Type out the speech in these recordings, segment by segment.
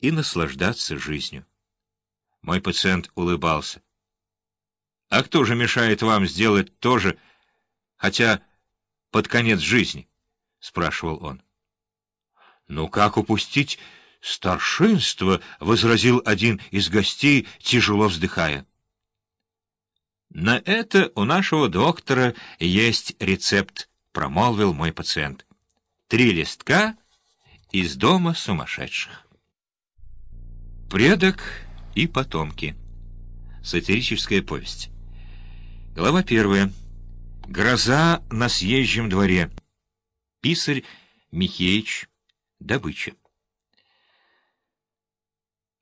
и наслаждаться жизнью. Мой пациент улыбался. «А кто же мешает вам сделать то же, хотя под конец жизни?» — спрашивал он. «Ну как упустить старшинство?» — возразил один из гостей, тяжело вздыхая. «На это у нашего доктора есть рецепт», — промолвил мой пациент. «Три листка из дома сумасшедших». Предок и потомки. Сатирическая повесть. Глава первая. Гроза на съезжем дворе. Писарь Михеич. Добыча.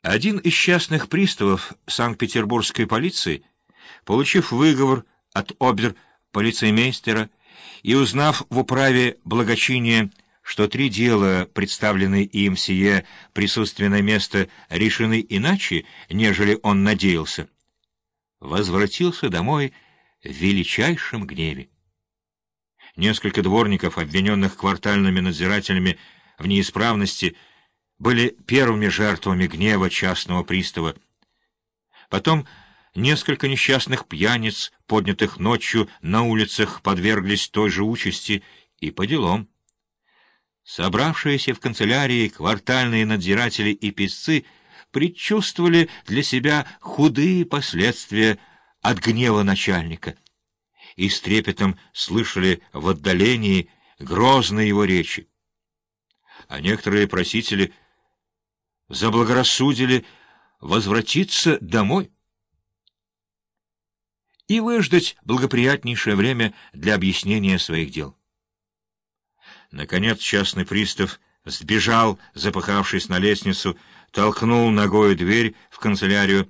Один из частных приставов Санкт-Петербургской полиции, получив выговор от обер-полицеймейстера и узнав в управе благочиния, что три дела, представленные им сие присутственное место, решены иначе, нежели он надеялся, возвратился домой в величайшем гневе. Несколько дворников, обвиненных квартальными надзирателями в неисправности, были первыми жертвами гнева частного пристава. Потом несколько несчастных пьяниц, поднятых ночью на улицах, подверглись той же участи и по делам. Собравшиеся в канцелярии квартальные надзиратели и писцы предчувствовали для себя худые последствия от гнева начальника и с трепетом слышали в отдалении грозные его речи. А некоторые просители заблагорассудили возвратиться домой и выждать благоприятнейшее время для объяснения своих дел. Наконец частный пристав сбежал, запыхавшись на лестницу, толкнул ногою дверь в канцелярию,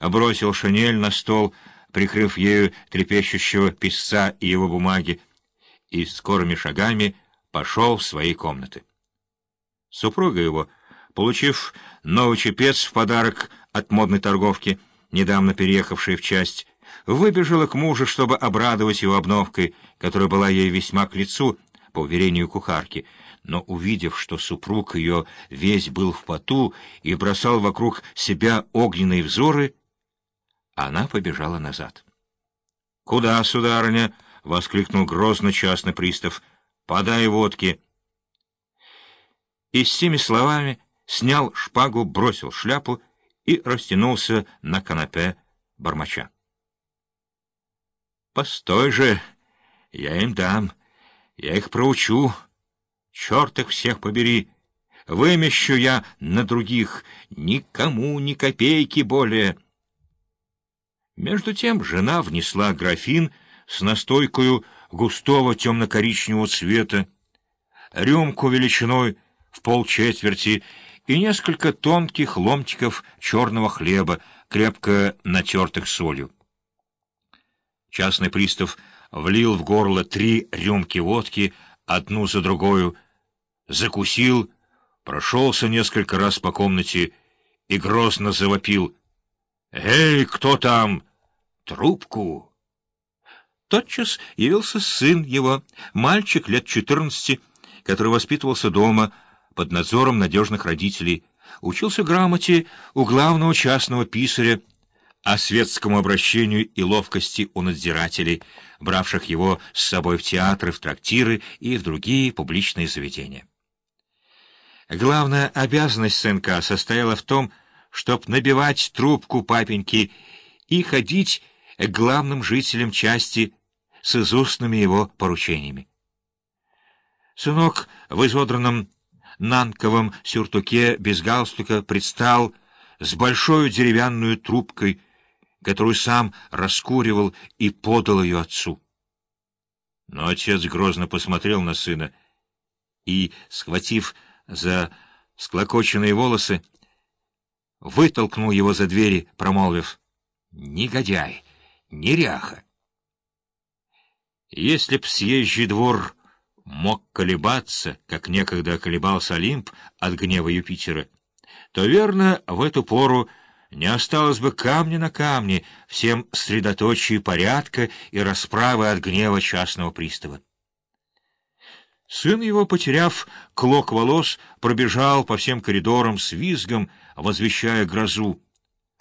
бросил шинель на стол, прикрыв ею трепещущего писца и его бумаги, и скорыми шагами пошел в свои комнаты. Супруга его, получив новый чепец в подарок от модной торговки, недавно переехавшей в часть, выбежала к мужу, чтобы обрадовать его обновкой, которая была ей весьма к лицу, по уверению кухарки, но, увидев, что супруг ее весь был в поту и бросал вокруг себя огненные взоры, она побежала назад. — Куда, сударыня? — воскликнул грозно частный пристав. — Подай водки. И с теми словами снял шпагу, бросил шляпу и растянулся на канапе бормоча. — Постой же, я им дам, я их проучу, черт их всех побери, вымещу я на других, никому ни копейки более. Между тем жена внесла графин с настойкою густого темно-коричневого цвета, рюмку величиной в полчетверти и несколько тонких ломтиков черного хлеба, крепко натертых солью. Частный пристав влил в горло три рюмки водки, одну за другою, закусил, прошелся несколько раз по комнате и грозно завопил. «Эй, кто там? Трубку!» Тотчас явился сын его, мальчик лет четырнадцати, который воспитывался дома под надзором надежных родителей, учился грамоте у главного частного писаря, а светскому обращению и ловкости у надзирателей, бравших его с собой в театры, в трактиры и в другие публичные заведения. Главная обязанность сынка состояла в том, чтоб набивать трубку папеньки и ходить к главным жителям части с изустными его поручениями. Сынок в изодранном нанковом сюртуке без галстука предстал с большой деревянной трубкой, которую сам раскуривал и подал ее отцу. Но отец грозно посмотрел на сына и, схватив за склокоченные волосы, вытолкнул его за двери, промолвив «Негодяй, неряха!» Если б съезжий двор мог колебаться, как некогда колебался Олимп от гнева Юпитера, то, верно, в эту пору не осталось бы камня на камне всем средоточии порядка и расправы от гнева частного пристава. Сын его, потеряв клок волос, пробежал по всем коридорам с визгом, возвещая грозу.